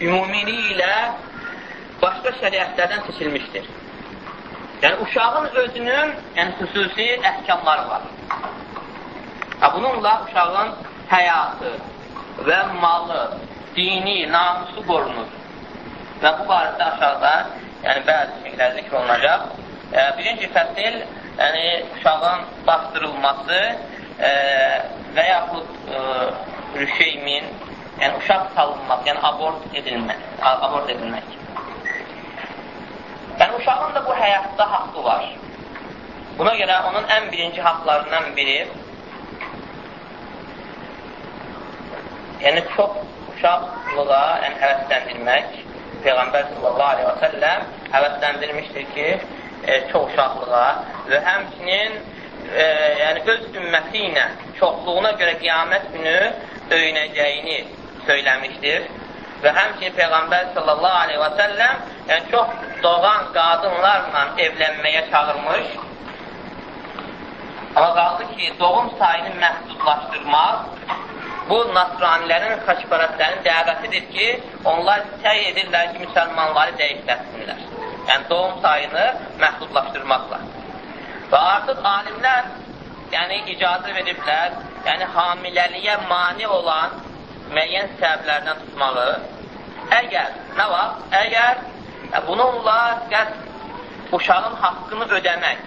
ümumiliyi ilə başqa şəriətlərdən seçilmişdir. Yəni, uşağın özünün yəni, xüsusi əhkamları var. Ha, bununla uşağın həyatı və malı, dini, namusu qorunur. Və bu barədə aşağıda yəni, bəzi şeylər zikr olunacaq. E, birinci fəsil, yəni, uşağın bastırılması e, və yaxud e, rüşeymin, yəni uşaq salınmaq, yəni abort edilmək. Abort edilmək. Yəni, uşağın da bu həyatda haqqı var. Buna görə onun ən birinci haqlarından biri yəni çox uşaqlığa yəni, həvəsləndirmək. Peyğəmbər sallallahu aleyhi və səlləm həvəsləndirmişdir ki, e, çox uşaqlığa və həmçinin e, yəni öz ümməti ilə çoxluğuna görə qiyamət günü öyünəcəyini söyləmişdir. Və həmçinin Peyğəmbər sallallahu aleyhi və səlləm yəni çox doğan qadınlarla evlənməyə çağırmış. Amma qaldı ki, doğum sayını məhdudlaşdırmaq bu nasranilərin, xaçparətlərin dəvətidir ki, onlar səy edirlər ki, müsəlmanları dəyişləsinlər. Yəni, doğum sayını məhdudlaşdırmaqla. Və artıq alimlər yəni, icazə veriblər, yəni hamiləliyə mani olan müəyyən səbəblərdən tutmalı. Əgər, nə var? Əgər bununla qəst uşağın haqqını ödəmək,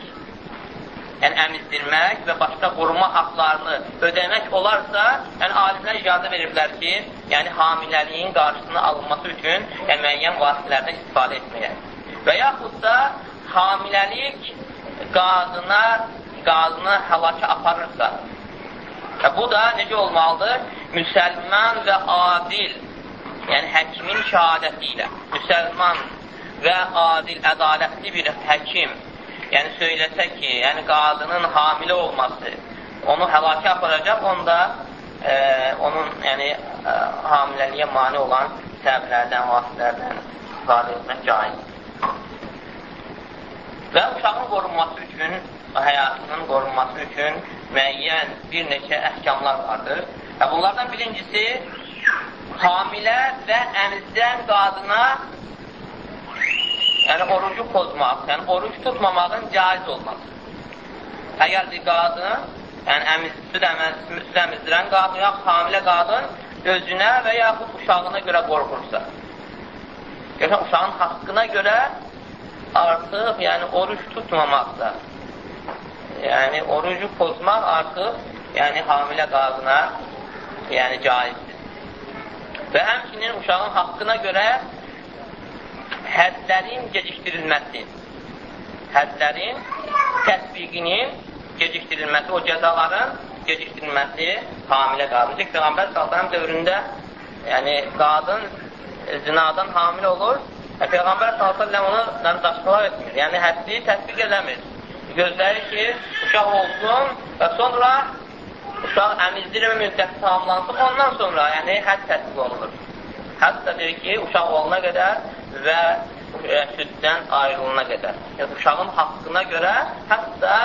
yəni əmizdirmək və başqa qoruma haqlarını ödəmək olarsa, yəni alimlər icazə veriblər ki, yəni hamiləliyin qarşısını alınması üçün yəni, müəyyən vasitələrdən istifadə etməyə. Və yaxud da hamiləlik qadına, qadını həlakə aparırsa, və bu da necə olmalıdır? Müsəlman və adil, yəni həkimin şəhadəti ilə, müsəlman və adil, ədalətli bir həkim yəni söyləsə ki, yəni qadının hamilə olması onu həlakə aparacaq, onda e, onun yəni e, hamiləliyə mani olan səbəblərdən, vasitələrdən istifadə etmək caizdir. Və uşağın qorunması üçün, həyatının qorunması üçün müəyyən bir neçə əhkamlar vardır. Və bunlardan birincisi, hamilə və əmizdən qadına yəni orucu pozmaq, yəni oruc tutmamağın caiz olması. Əgər bir qadın, yəni əmiz, süd, əmiz, süd əmizdirən qadın, yaxud hamilə qadın özünə və yaxud uşağına görə qorxursa, görsən, uşağın haqqına görə artıq, yəni oruc tutmamaqda, yəni orucu pozmaq artıq, yəni hamilə qadına, yəni caizdir. Və həmçinin uşağın haqqına görə hədlərin gecikdirilməsi, hədlərin tətbiqinin gecikdirilməsi, o cəzaların gecikdirilməsi hamilə qadın. Peyğəmbər sallallahu dövründə yəni qadın zinadan hamilə olur və Peyğəmbər sallallahu onu daşqalaq etmir. Yəni həddi tətbiq eləmir. Gözləri ki, uşaq olsun və sonra uşaq əmizdirmə müddəti tamamlansın, ondan sonra yəni hədd tətbiq olunur. Hətta deyir ki, uşaq olana qədər və e, süddən ayrılına qədər. Yəni, uşağın haqqına görə hətta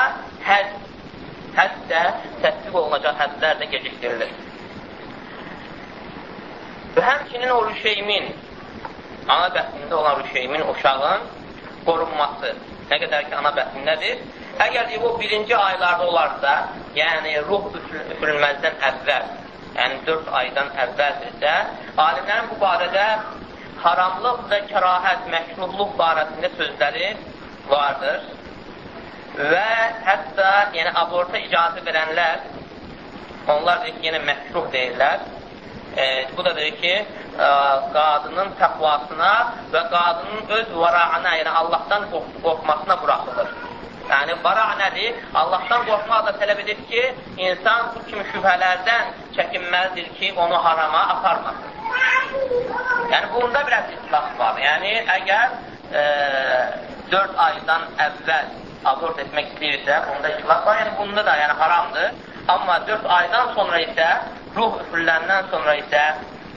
həd, hətta təsdiq olunacaq hədlər də gecikdirilir. Və həmçinin o rüşeymin, ana bətnində olan rüşeymin uşağın qorunması, nə qədər ki, ana bətnindədir, əgər o birinci aylarda olarsa, yəni ruh üfürülməzdən əvvəl, yəni 4 aydan əvvəldirsə, alimlərin bu barədə haramlıq və kərahət, məkruhluq barəsində sözləri vardır. Və hətta yəni, aborta icazə verənlər, onlar deyir ki, yenə məkruh deyirlər. E, bu da deyir ki, e, qadının təqvasına və qadının öz varağına, yəni Allahdan qorxmasına buraxılır. Yəni, vara nədir? Allahdan qorxmaq da tələb edir ki, insan bu kimi şübhələrdən çəkinməlidir ki, onu harama aparmasın. Yəni, bunda biraz itilaf var. Yəni, əgər e, 4 aydan əvvəl abort etmək istəyirsə, bunda itilaf var. Yəni, bunda da yəni, haramdır. Amma 4 aydan sonra isə, ruh üfürləndən sonra isə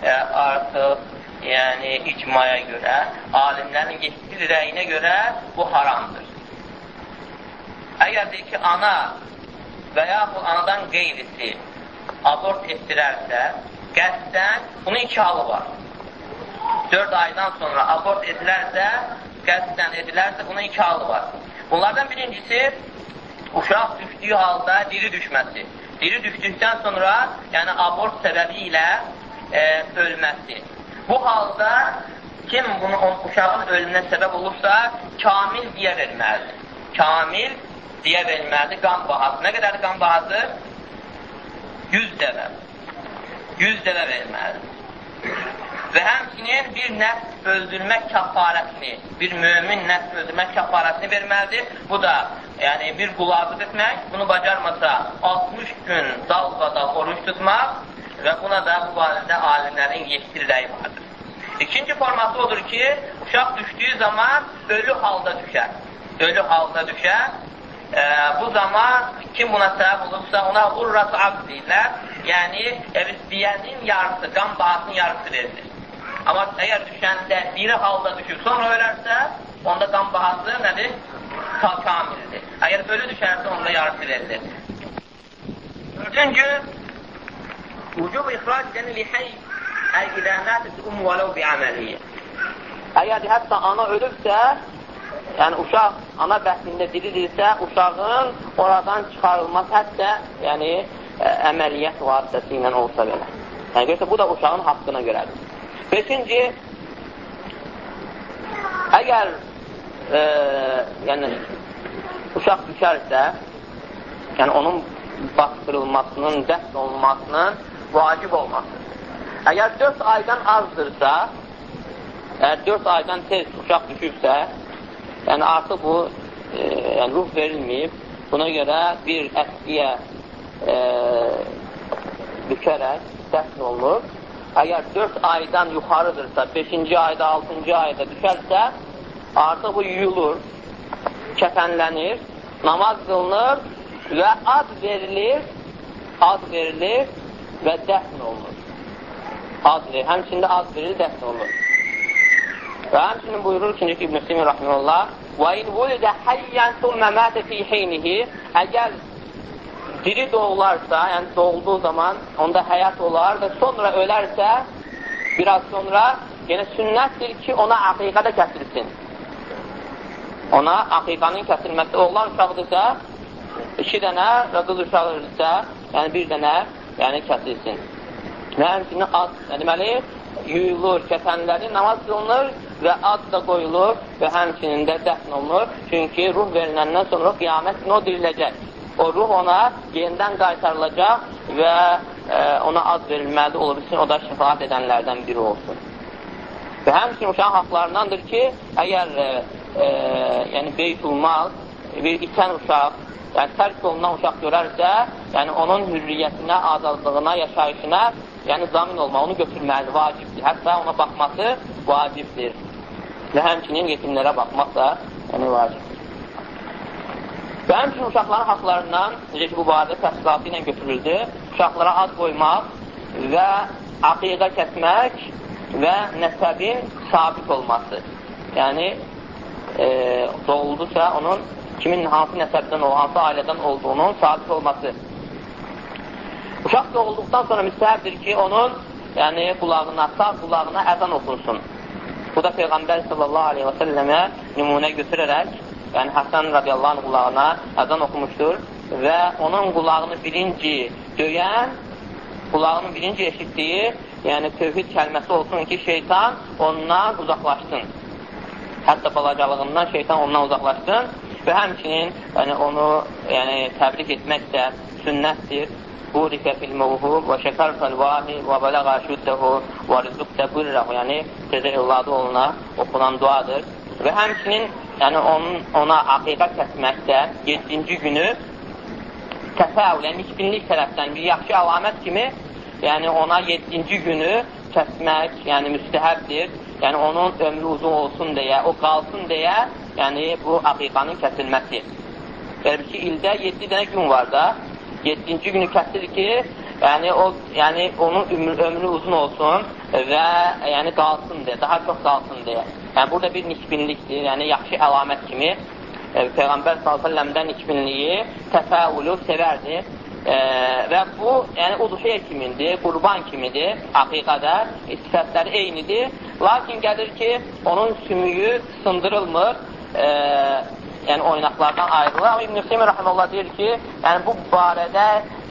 e, artıq yəni icmaya görə, alimlərin yetkin rəyinə görə bu haramdır. Əgər deyir ki, ana və yaxud anadan qeyrisi abort etdirərsə, qəsdən bunun iki halı var. 4 aydan sonra abort edilərsə, qəsdən edilərsə, buna iki halı var. Bunlardan birincisi, uşaq düşdüyü halda diri düşməsi. Diri düşdükdən sonra, yəni abort səbəbi ilə e, ölməsi. Bu halda kim bunu uşağın ölümünə səbəb olursa, kamil diyə verməlidir. Kamil diyə verməlidir qan bahası. Nə qədərdir qan bahası? 100 dəvə. 100 dəvə verməlidir. Və həmçinin bir nəfs öldürmək kəfarətini, bir mömin nəfs öldürmək kəfarətini verməlidir. Bu da, yəni bir qulu azad etmək, bunu bacarmasa 60 gün dal-badal oruç tutmaq və buna da bu barədə alimlərin yetki rəyi vardır. İkinci forması odur ki, uşaq düşdüyü zaman ölü halda düşər. Ölü halda düşər. E, bu zaman kim buna səbəb olursa, ona urrat aqd deyirlər. Yəni, diyənin yarısı, qan bahasının yarısı verilir. Amma əgər düşəndə diri halda düşür, sonra ölərsə, onda qan bahası nədir? Kamildir. Əgər ölü düşərsə, onda yarısı verilir. Dördüncü, vücub ixrac dəni hey əl-idə mətət um vələv bi əməliyyə. Əgər hətta ana ölübsə, yəni uşaq ana bətnində diridirsə, uşağın oradan çıxarılması hətta yəni, ə, əməliyyat vasitəsi ilə olsa belə. Yəni, görsə, bu da uşağın haqqına görədir. Beşinci, əgər e, yəni, uşaq düşərsə, yəni onun bastırılmasının, dəst olunmasının vacib olması. Əgər 4 aydan azdırsa, əgər 4 aydan tez uşaq düşübsə, yəni artıq bu e, yəni ruh verilməyib, buna görə bir əsliyə e, bükərək dəfn olunur. Əgər 4 aydan yuxarıdırsa, 5-ci ayda, 6-cı ayda düşərsə, artıq bu yuyulur, kəfənlənir, namaz qılınır və ad verilir, ad verilir və dəfn olunur ad verir. Həmçində ad verir, dəfn olunur. Və həmçinin buyurur ki, İbn-i Simi Rahmanullah Və in vulidə həyyən sümmə mətə fi heynihi Əgər diri doğularsa, yəni doğulduğu zaman onda həyat olar və sonra ölərsə, biraz sonra yenə sünnətdir ki, ona aqiqə də kəsilsin. Ona aqiqanın kəsilməsi oğlan uşaqdırsa, iki dənə və qız uşaqdırsa, yəni bir dənə yəni kəsilsin. Və həmçinin ad, deməli, yuyulur, kəfənləri namaz qılınır və ad da qoyulur və həmçinin də dəfn olunur. Çünki ruh veriləndən sonra qiyamət o diriləcək. O ruh ona yenidən qaytarılacaq və e, ona ad verilməli olur ki, o da şəfaat edənlərdən biri olsun. Və həmçinin uşaq haqlarındandır ki, əgər e, e, yəni beytulmal, bir itən uşaq, yəni tərk olunan uşaq görərsə, yəni onun hürriyyətinə, azadlığına, yaşayışına yəni zamin olma, onu götürməlidir, vacibdir. Hətta ona baxması vacibdir. Və həmçinin yetimlərə baxmaq da yəni, vacibdir. Və həmçinin uşaqların haqlarından, necə ki, bu barədə təfsilatı ilə götürüldü, uşaqlara ad qoymaq və aqiqə kəsmək və nəsəbin sabit olması. Yəni, e, doğuldusa onun kimin hansı nəsəbdən, hansı ailədən olduğunun sabit olması Uşaq doğulduqdan sonra müstəhəbdir ki, onun yəni, qulağına, sağ qulağına əzan oxunsun. Bu da Peyğəmbər sallallahu aleyhi və səlləmə nümunə götürərək, yəni Həsən radiyallahu qulağına əzan oxumuşdur və onun qulağını birinci döyən, qulağının birinci eşitdiyi, yəni tövhid kəlməsi olsun ki, şeytan ondan uzaqlaşsın. Hətta balacalığından şeytan ondan uzaqlaşsın və həmçinin yəni, onu yəni, təbrik etmək də sünnətdir burikə fil mevhub və şəkərfəl vahi və bələqa şüddəhu və rizqdə bürrəhu, yəni tezə evladı oluna oxunan duadır. Və həmçinin yəni onun, ona aqiqə kəsməkdə 7-ci günü təfəvül, yəni nikbinlik tərəfdən bir yaxşı əlamət kimi yəni ona 7-ci günü kəsmək, yəni müstəhəbdir. Yəni onun ömrü uzun olsun deyə, o qalsın deyə, yəni bu aqiqanın kəsilməsi. Yəni ki, ildə 7 dənə gün var da, 7-ci günü kəsir ki, yəni, o, yəni onun ömrü, ömrü uzun olsun və yəni qalsın deyə, daha çox qalsın deyə. Yəni burada bir nikbinlikdir, yəni yaxşı əlamət kimi e, Peyğəmbər s.ə.v-dən nikbinliyi, təfəulu sevərdi. E, və bu, yəni uduşiyə kimindir, qurban kimidir, aqiqədə, sifətləri eynidir Lakin gəlir ki, onun sümüyü sındırılmır, e, yəni oynaqlardan ayrılır. Amma İbn-i Hüseyin Rəhəməllah deyir ki, yəni bu barədə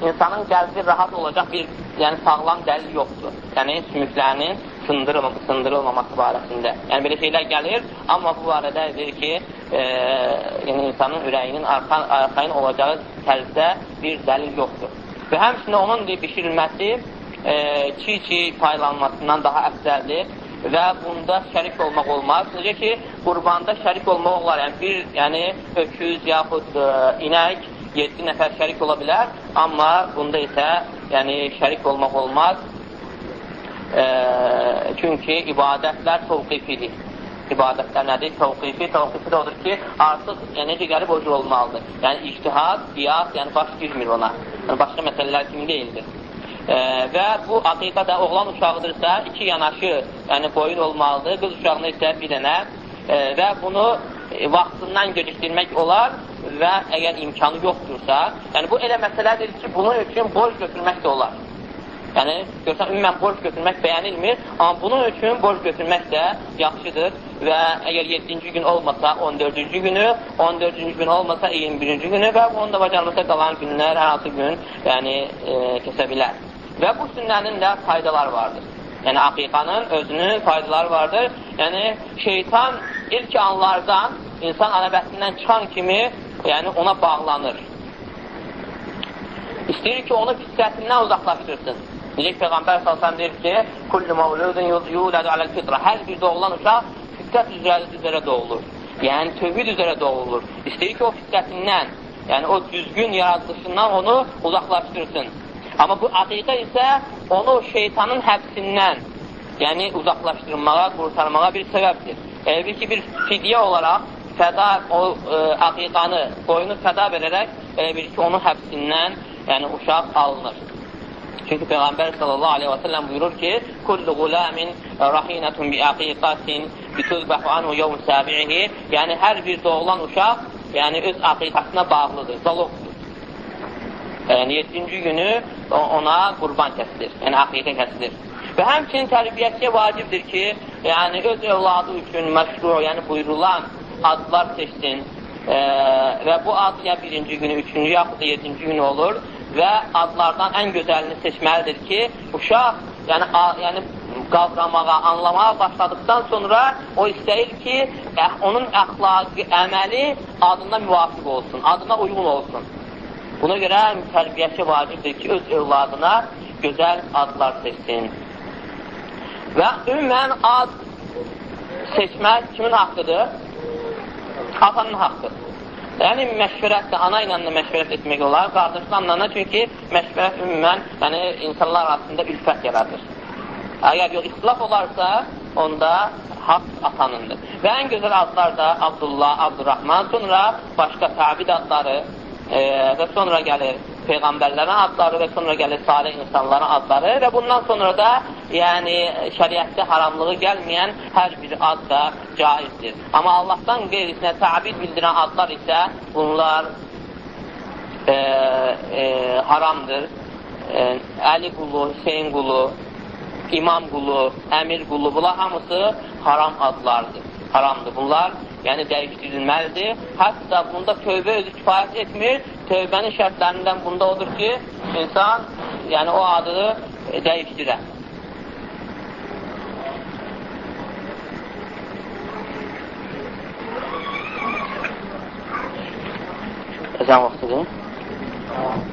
insanın qəlbi rahat olacaq bir yəni sağlam dəlil yoxdur. Yəni sümüklərinin sındırılmam sındırılmaması barəsində. Yəni belə şeylər gəlir, amma bu barədə deyir ki, e, yəni insanın ürəyinin arxan, arxayın olacağı tərzdə bir dəlil yoxdur. Və həmçinin onun bişirilməsi çiğ-çiğ e, paylanmasından daha əfsəldir və bunda şərik olmaq olmaz. Necə ki, qurbanda şərik olmaq olar. Yəni, bir, yəni öküz yaxud ə, e, inək 7 nəfər şərik ola bilər, amma bunda isə yəni, şərik olmaq olmaz. E, çünki ibadətlər təvqifidir. İbadətlər nədir? Təvqifi, təvqifi də odur ki, artıq yəni, necə gəlib o cür olmalıdır. Yəni, ictihad, qiyas, yəni baş girmir ona. Yəni, başqa məsələlər kimi deyildir. E, və bu aqiqə də oğlan uşağıdırsa, iki yanaşı, yəni boyun olmalıdır, qız uşağında isə bir dənə e, və bunu e, vaxtından gecikdirmək olar və əgər imkanı yoxdursa, yəni bu elə məsələdir ki, bunun üçün borc götürmək də olar. Yəni, görsən, ümumən borc götürmək bəyənilmir, amma bunun üçün borc götürmək də yaxşıdır və əgər 7-ci gün olmasa 14-cü günü, 14-cü gün olmasa 21-ci günü və onu da bacarılırsa qalan günlər hər hansı gün yəni, e, kəsə bilər. Və bu sünnənin də faydalar vardır. Yəni, aqiqanın özünün faydaları vardır. Yəni, şeytan ilk anlardan insan anabətindən çıxan kimi yəni, ona bağlanır. İstəyir ki, onu fissətindən uzaqlaşdırsın. Necə ki, Peyğəmbər salsan deyir ki, Kullu mavludun yulədu aləl fitra. Hər bir doğulan uşaq fissət üzrə, üzrə doğulur. Yəni, tövhid üzrə doğulur. İstəyir ki, o fissətindən, yəni o düzgün yaradılışından onu uzaqlaşdırsın. Amma bu aqiqə isə onu şeytanın həbsindən, yəni uzaqlaşdırmağa, qurtarmağa bir səbəbdir. Elə bir ki, bir fidyə olaraq fəda o ə, e, aqiqanı, qoyunu fəda verərək elə bir ki, onun həbsindən, yəni uşaq alınır. Çünki Peyğəmbər sallallahu aleyhi və səlləm buyurur ki, Kullu quləmin rahinətun bi aqiqatin bituzbəhu anhu yevm səbi'ihi Yəni, hər bir doğulan uşaq, yəni öz aqiqasına bağlıdır, zaloqdur. Yəni, 7-ci günü ona qurban kəsilir, yəni aqiqə kəsilir. Və həmçinin tərbiyəçiyə vacibdir ki, yəni öz övladı üçün məşru, yəni buyurulan adlar seçsin e, və bu ad ya birinci günü, üçüncü yaxud da yedinci günü olur və adlardan ən gözəlini seçməlidir ki, uşaq yəni, a, yəni qavramağa, anlamağa başladıqdan sonra o istəyir ki, onun əxlaqı, əməli adına müvafiq olsun, adına uyğun olsun. Buna görə tərbiyəçi vacibdir ki, öz övladına gözəl adlar seçsin. Və ümumən ad seçmək kimin haqqıdır? Atanın haqqıdır. Yəni, məşvərət də, ana ilə də məşvərət etmək olar, qardaşlarla da, çünki məşvərət ümumən yəni, insanlar arasında ülfət yaradır. Əgər yox, ixtilaf olarsa, onda haqq atanındır. Və ən gözəl adlar da Abdullah, Abdurrahman, sonra başqa tabid adları, e, və sonra gəlir Peyğəmbərlərin adları və sonra gəlir salih insanların adları və bundan sonra da yəni şəriətdə haramlığı gəlməyən hər bir ad da caizdir. Amma Allahdan qeyrisinə təbid bildirən adlar isə bunlar e, e, haramdır. E, Əli qulu, Hüseyin qulu, İmam qulu, Əmir qulu, bunlar hamısı haram adlardır. Haramdır. Bunlar yəni dəyişdirilməlidir. Hətta bunda tövbə özü kifayət etmir. Tövbənin şərtlərindən bunda odur ki, insan yəni o adı dəyişdirə. Əzən vaxtıdır.